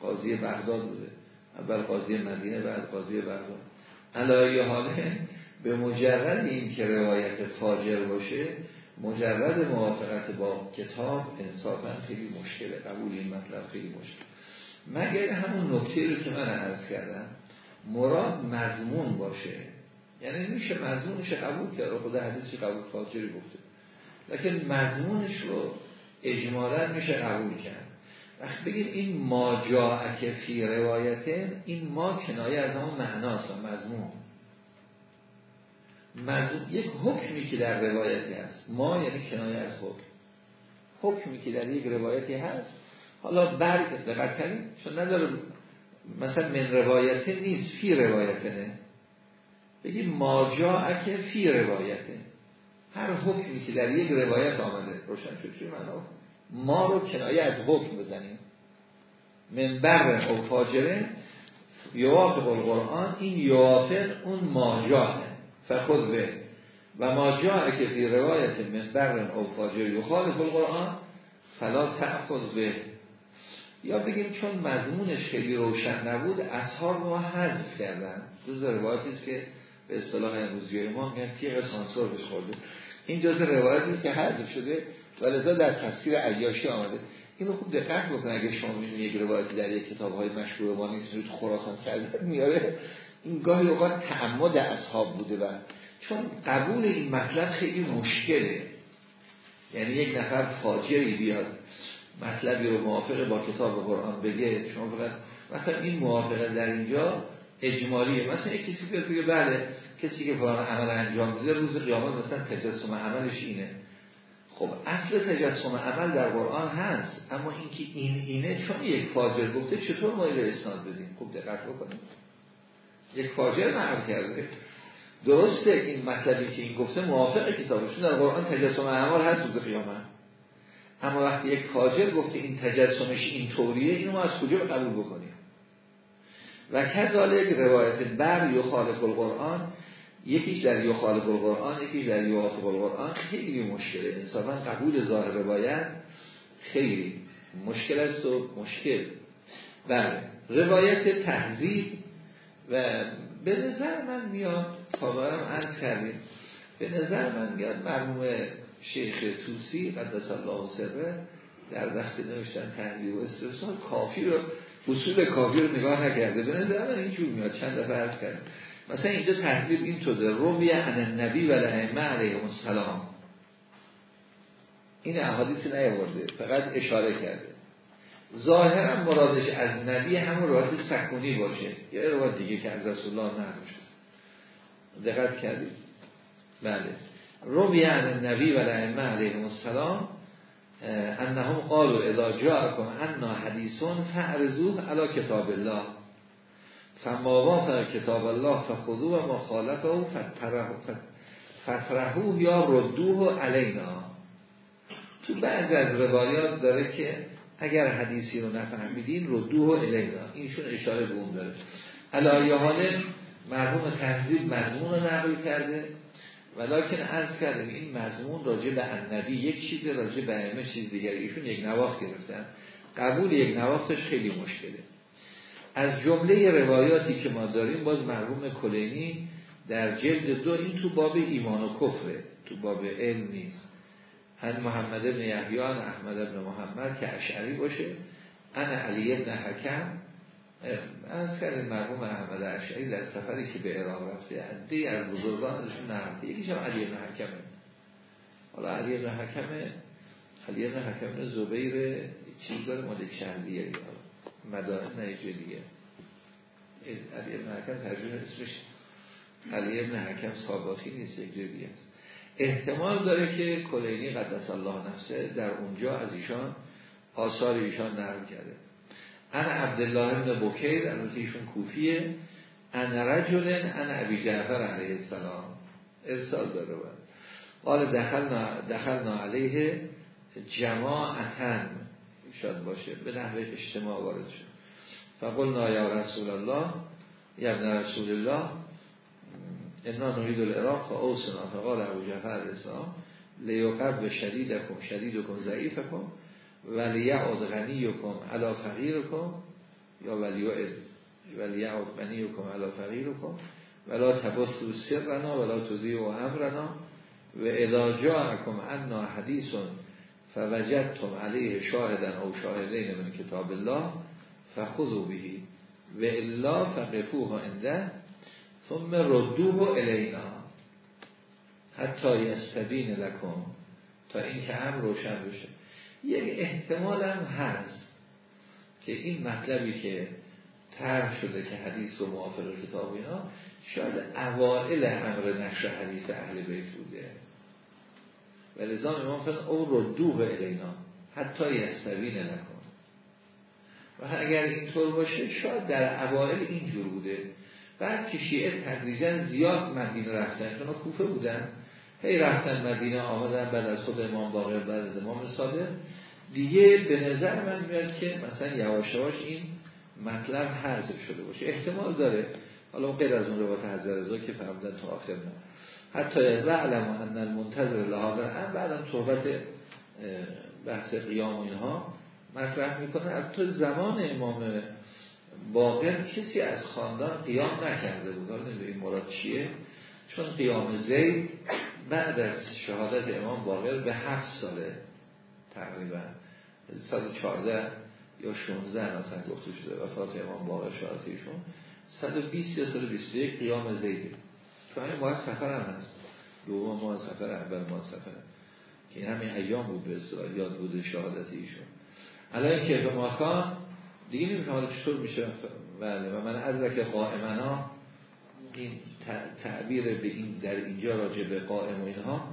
قاضی بغداد بوده. اول قاضی مدینه بعد قاضی بغداد. علایه حاله به مجرد این که روایت فاجر باشه مجرد موافقت با کتاب انصافا خیلی مشکله. قبول این مطلب خیلی مشکل. مگر همون نکته رو که من عرض کردم مراد مضمون باشه. یعنی میشه مضمونش قبول کرد. خود حدیثی قبول فاجری گفته. لیکن مضمونش رو اجمالا میشه قبول کرد. وقت بگیم این ما جاعک فی روایته این ما کنایه از همون معناست مضمون. مضمون یک حکمی که در روایتی هست. ما یعنی کنایه از حکم. حکمی که در یک روایتی هست. حالا برگ دقت کنیم چون نداره مثلا من روایته نیست فی روایته نه بگیم ما جاعک فی روایته هر حکمی که در یک روایت آمده. روشن شد چی معنا ما رو کنایه از حکم بزنیم. من بر او فاجره یوافق القرآن این یوافق اون ما جاعه فخود به و ما جاعه که فی روایت من بر او فاجره یخالف القرآن فلا تأخذ به یا بگیم چون مضمونش خیلی روشن نبود اصحاب ما حذف کردن. جز روایتی است که به اصطلاح امروزی ما میگن تیغ سانسور بهش خورده. این جز روایتی که حذف شده ولذا در تفسیر عیاشی آمده. اینو خوب دقت بکنه اگه شما می‌بینید یک روایتی در یک کتاب های مشهور ما نیست تو خراسان کرده میاره. این گاهی اوقات تعمد اصحاب بوده و چون قبول این مطلب خیلی مشکله. یعنی یک نفر فاجری بیاد مطلبی رو موافق با کتاب قرآن بگه شما فقط مثلا این موافقه در اینجا اجمالیه. مثلا یک کسی بگه بله کسی که فلان عمل انجام میده روز قیامت مثلا تجسم عملش اینه. خب اصل تجسم عمل در قرآن هست اما اینکه این اینه چون یک فاجر گفته چطور ما رو اسناد بدیم؟ خوب دقت بکنیم. یک فاجر نقل کرده. درسته این مطلبی که این گفته موافق کتابشون در قرآن تجسم عمل هست روز قیامت. اما وقتی یک فاجر گفته این تجسمش این طوریه اینو ما از کجا قبول بکنیم؟ و کذالک روایت بر یخالف القرآن یکیش در یخالف القرآن یکیش در یوافق القرآن خیلی مشکله. انصافا قبول ظاهر روایت خیلی مشکل است و مشکل. بله. روایت تحضیب و به نظر من میاد سابقا عرض کردیم به نظر من میاد مرموم شیخ توسی قدس الله سره در وقت نوشتن تحضیب و استرسال کافی رو اصول کافی رو نگاه نکرده. به نظر من اینجور میاد. چند دفعه عرض کرد مثلا اینجا تحضیب این تو ده روی عن نبی و لحمه علیه السلام. این احادیثی نیاورده فقط اشاره کرده. ظاهرا مرادش از نبی همون روایت سکونی باشه یا روایت دیگه که از رسول الله نقل شد دقت کردید؟ بله. روی عن نبی و لحمه علیه السلام انهم قالوا اذا جاءكم عنا حدیثون فعرضوه على کتاب الله. فما وافق کتاب الله فخذوه و مخالفه فترهوه یا ردوه علینا. تو بعض از روایات داره که اگر حدیثی رو نفهمیدین ردوه علینا. اینشون اشاره به اون داره. علایه مرحوم تحضیب مضمون رو نقل کرده. ولیکن عرض کردیم این مضمون راجع به النبی یک چیز راجع به ائمه چیز دیگری. ایشون یک نواخت گرفتن. قبول یک نواختش خیلی مشکله. از جمله روایاتی که ما داریم باز مرحوم کلینی در جلد دو این تو باب ایمان و کفره تو باب علم نیست. ان محمد ابن یحیان احمد ابن محمد که اشعری باشه. ان علی ابن حکم از کردیم مرحوم احمد اشعری در سفری که به عراق رفته عده از بزرگانشون نرفته. یکیش هم علی ابن حکمه. حالا علی ابن حکمه علی ابن حکم زبیر چیز داره مالک شهریه مدائن نه دیگه. علی ابن حکم ترجمه اسمش علی ابن حکم ساباتی نیست یک است. احتمال داره که کلینی قدس الله نفسه در اونجا از ایشان آثار ایشان نرم کرده. انا عبدالله ابن بکیر البته ایشون کوفیه. انا رجل انا ابی جعفر علیه السلام. ارسال داره باید. قال دخلنا, دخلنا علیه جماعتن شاد باشه به نحوه اجتماع وارد شد. فقلنا یا رسول الله یا ابن رسول الله انا نرید العراق و اوسنا فقال ابو جعفر الاسلام لیقب شدیدکم شدیدکم ضعیفکم ولیعود غنیکم علا فقیرکم یا ولیعود ولیعود غنیکم علا فقیرکم ولا تبثوا سرنا ولا تضیعوا امرنا و اذا جاءکم انا حدیث فوجدتم علیه شاهدا او شاهدین من کتاب الله فخذوا بهی و الا فقفوه عنده ثم ردوه الینا حتی یستبین لکم تا این که هم روشن بشه. یک احتمال هم هست که این مطلبی که طرح شده که حدیث و موافق کتاب اینا شاید اوائل امر نشر حدیث اهل بیت بوده. و لذا امام او ردوه الینا حتی یستبین لکن و اگر اینطور باشه شاید در اوائل اینجور بوده. بعد که شیعه تدریجا زیاد مدینه رفتن چون کوفه بودن. هی رفتن مدینه آمدن بعد از خود امام باقر بعد از امام صادق. دیگه به نظر من میاد که مثلا یواش یواش این مطلب حذف شده باشه. احتمال داره. حالا غیر از اون روایت حضرت رضا که فرمودن تا آخر نه. حتی علم ان المنتظر لهذا هم بعدم صحبت بحث قیام و اینها مطرح می‌کنه. تو زمان امام باقر کسی از خاندان قیام نکرده بود. حالا این مراد چیه. چون قیام زید بعد از شهادت امام باقر به هفت ساله تقریبا 114 یا 16 مثلا گفته شده وفات امام باقر شهادت ایشون. 120 یا 121 قیام زیده همین باید سفر هم هست. دوم ما سفر اول ما سفر. که این همین ایام بود به اصطلاح یاد بوده شهادت ایشون. الان که به ماکان دیگه نمیشه حالا چطور میشه. بله و من که قائمنا این تعبیر به این در اینجا راجع به قائم و اینها.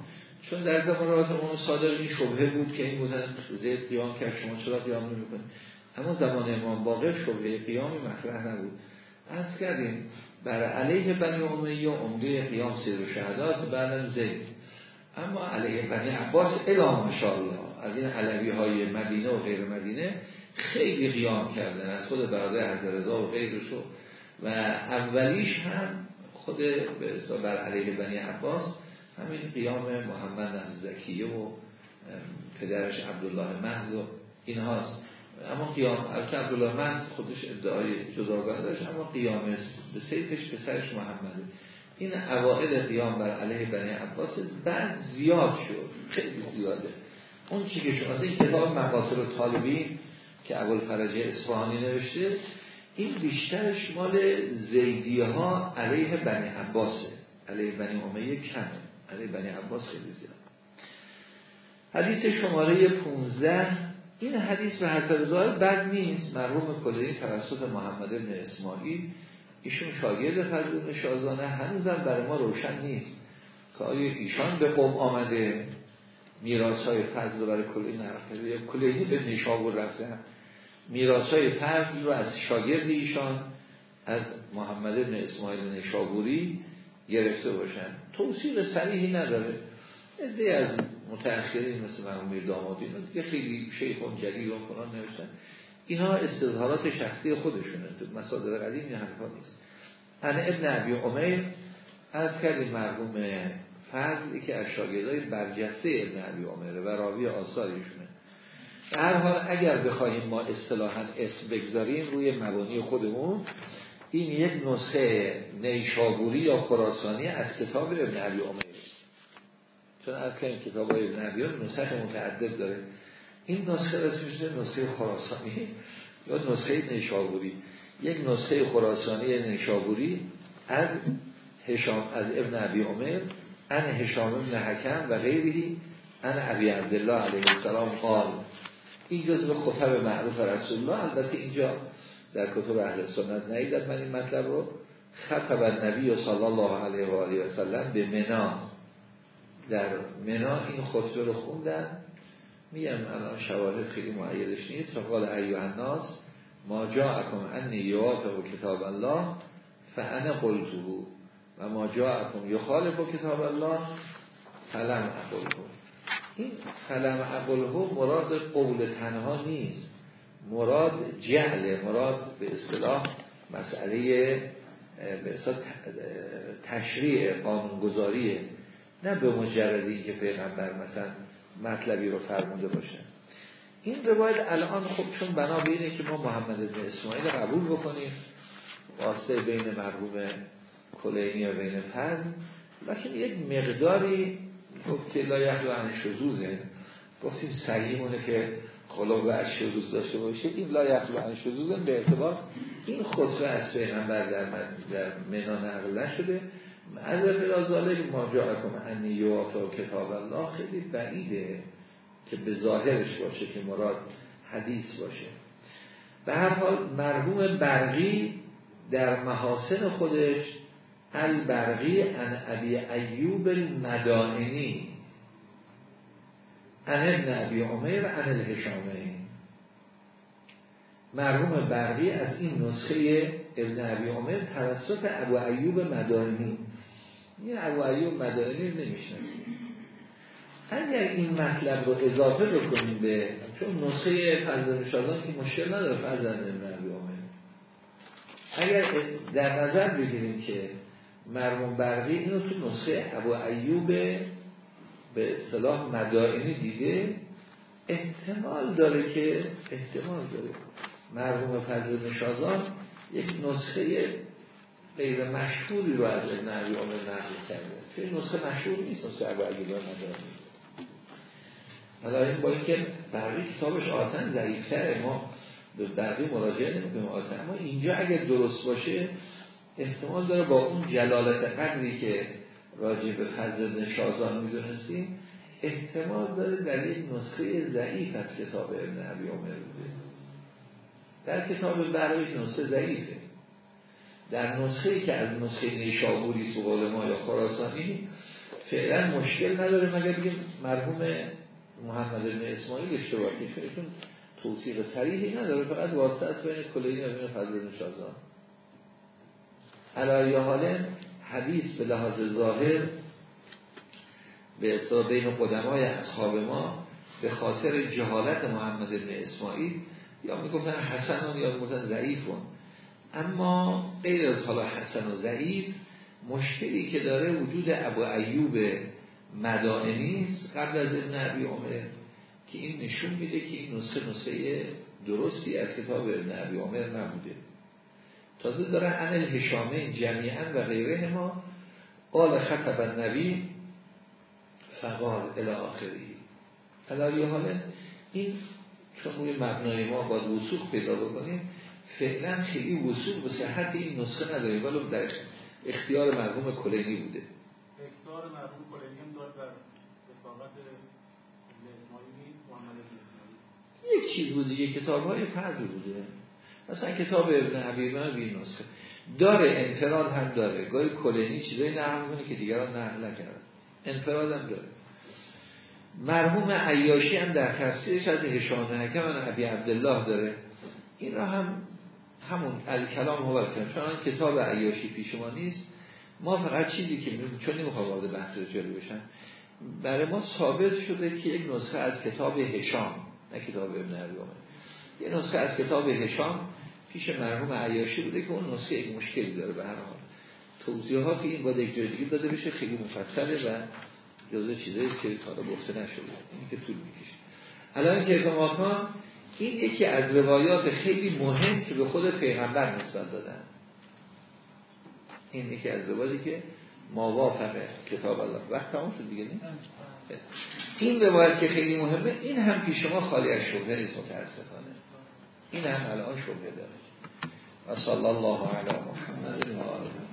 چون در زمان اون صادق این شبهه بود که این بودن زید قیام کرد شما چرا قیام نمی کنید اما زمان امام باقر شبهه قیامی مطرح نبود. از کردیم برای علیه بنی امیه عمده قیام سیر و شهدات بعدم زید. اما علیه بنی عباس الا ماشاءالله از این علوی های مدینه و غیر مدینه خیلی قیام کردن از خود برادر حضر رضا و غیرشو و اولیش هم خود به بر علیه بنی عباس همین قیام محمد نفس زکیه و پدرش عبدالله محض و اینهاست. اما قیام عبدالله محض خودش ادعای جداگانه داشت اما قیام به سیفش پسرش محمده این اوائل قیام بر علیه بنی عباس بعد زیاد شد خیلی زیاده. اون چی که شما این کتاب مقاطر طالبین که اول فرجه اصفهانی نوشته این بیشترش مال زیدیه ها علیه بنی عباسه. علیه بنی امیه کمه علیه بنی عباس خیلی زیاد. حدیث شماره 15 این حدیث به حسب ظاهر بد نیست. مرحوم کلینی توسط محمد بن اسماعیل ایشون شاگرد فضل شازانه هنوزم برای ما روشن نیست که آیا ایشان به قوم آمده؟ میراث های فضل برای کلینی نرفته؟ یا کلینی به نشابور رفته؟ میراث های فضل رو از شاگرد ایشان از محمد بن اسماعیل نشابوری گرفته باشن. توصیل صریحی نداره. ایده از متأخرین مثل مرحوم میر دامادی که خیلی شیخ جلیل و فلان نوشتن. اینا استظهارات شخصی خودشونه. تو مصادر قدیم این حرفا نیست. ان ابن عبی عمیر از کردیم مرحوم فضل که از شاگردای برجسته ابن عبی عمره و راوی آثارشونه هر حال اگر بخواهیم ما اصطلاحا اسم بگذاریم روی مبانی خودمون این یک نسخه نیشابوری یا خراسانی از کتاب ابن عبی عمر چون از این کتاب های ابن عبی نسخه متعدد داره. این نسخه شده نسخه خراسانی. یا نسخه نیشابوری. یک نسخه خراسانی نیشابوری از هشام از ابن عبی عمر ان هشام ابن حکم و غیری ان عبی عبدالله علیه السلام قال. این جزء خطب معروف رسول الله البته اینجا در کتب اهل سنت نیدد من این مطلب رو. خطب نبی صلی الله علیه و آله و سلم به منا. در منا این خطبه رو خوندن. میگم الان شواهد خیلی معیدش نیست. فقال ایوه الناس ما اکم انی یوافق کتاب الله فانا قلته. و ما اکم یخالف کتاب الله فلم اقله این فلم اقله مراد قول تنها نیست. مراد جهله مراد به اصطلاح مسئله به تشریع قانونگذاریه. نه به مجرد اینکه پیغمبر مثلا مطلبی رو فرمونده باشه. این روایت الان خب چون بنا به اینه که ما محمد بن اسماعیل قبول بکنیم واسطه بین مرحوم کلینی و بین فضل لیکن یک مقداری گفت که لا یخلو عن شذوزه گفتیم صحیح مونه که خلوب از شذوز داشته باشه این لا یخلو عن شذوزه به اعتبار این خطبه از پیغمبر در, در منا نقل نشده. از رازاله ما جاءکم انی یوافق کتاب الله خیلی بعیده که به ظاهرش باشه که مراد حدیث باشه. به هر حال مرحوم برقی در محاسن خودش البرقی ان ابی ایوب المدائنی ان ابن ابی عمر ان الهشامه مرحوم برقی از این نسخه ابن ابی عمر توسط ابو ایوب مدائنی این ابو ایوب مدائنی رو اگر این مطلب رو اضافه بکنیم به چون نسخه فضل نشادان که مشکل نداره ابن ابی عمر اگر در نظر بگیریم که مرمون برقی اینو تو نسخه ابو ایوب به اصطلاح مدائنی دیده احتمال داره که احتمال داره مرموم فضل نشازان یک نسخه غیر مشهوری رو از ابن عبی عمر نقل کرده. این نسخه مشهور نیست نسخه ابو ایوب مدائنی حالا این با اینکه برقی کتابش آتن ضعیفتره ما به برقی مراجعه نمی‌کنیم آتن اما اینجا اگر درست باشه احتمال داره با اون جلالت قدری که راجع به فضل شازان می‌دونستیم احتمال داره در یک نسخه ضعیف از کتاب ابن عبی عمر بوده. در کتاب برایش نسخه ضعیفه. در نسخه که از نسخه نیشابوری سقال ما یا خراسانی فعلا مشکل نداره مگر بگیم مرحوم محمد بن اسماعیل اشتباه چون توصیق صریحی نداره فقط واسطه است بین کلینی و بین فضل شازان علایه حال حدیث به لحاظ ظاهر به اصطلاح بین قدمای اصحاب ما به خاطر جهالت محمد بن اسماعیل یا می‌گفتن حسن یا می‌گفتن ضعیفون. اما غیر از حالا حسن و ضعیف مشکلی که داره وجود ابو ایوب مدائنی است قبل از ابن عبی عمر که این نشون میده که این نسخه نسخه درستی از کتاب ابن عبی عمر نبوده. تازه داره ان الهشامه جمیعا و غیره ما. قال خطب النبی فقال الى آخری حالا حالا این چون روی مبنای ما باید وسوق پیدا بکنیم فعلا خیلی وسوق به صحت این نسخه نداریم ولی در اختیار مرحوم کلینی بوده. اختیار مرحوم کلینی هم داد در یک چیز بوده یک کتاب های فرض بوده. مثلا کتاب ابن حبیبان بی نسخه. داره انفراد هم داره. گاهی کلینی چیزایی نقل می‌کنه که دیگران نقل نکرد انفراد هم داره. مرحوم عیاشی هم در تفسیرش از هشام حکم عبی عبدالله داره. این را هم همون الکلام هو چون کتاب عیاشی پیش ما نیست. ما فقط چیزی که چون نمی‌خوام وارد بحث جلو بشن برای ما ثابت شده که یک نسخه از کتاب هشام نه کتاب ابن عبی یه نسخه از کتاب هشام پیش مرحوم عیاشی بوده که اون نسخه یک مشکلی داره به هر حال. توضیحات این باید یک جای داده بشه خیلی مفصله و جزء چیزایی که تا گفته نشده. این که طول می‌کشه. الان که ماکان این یکی از روایات خیلی مهم که به خود پیغمبر نسبت دادن. این یکی از روایاتی که ما وافقه کتاب الله. وقت تمام شد دیگه نیست این روایت که خیلی مهمه این هم که شما خالی از شبهه نیست متاسفانه. این هم الان شبهه داره. و صلی الله علی محمد و آله.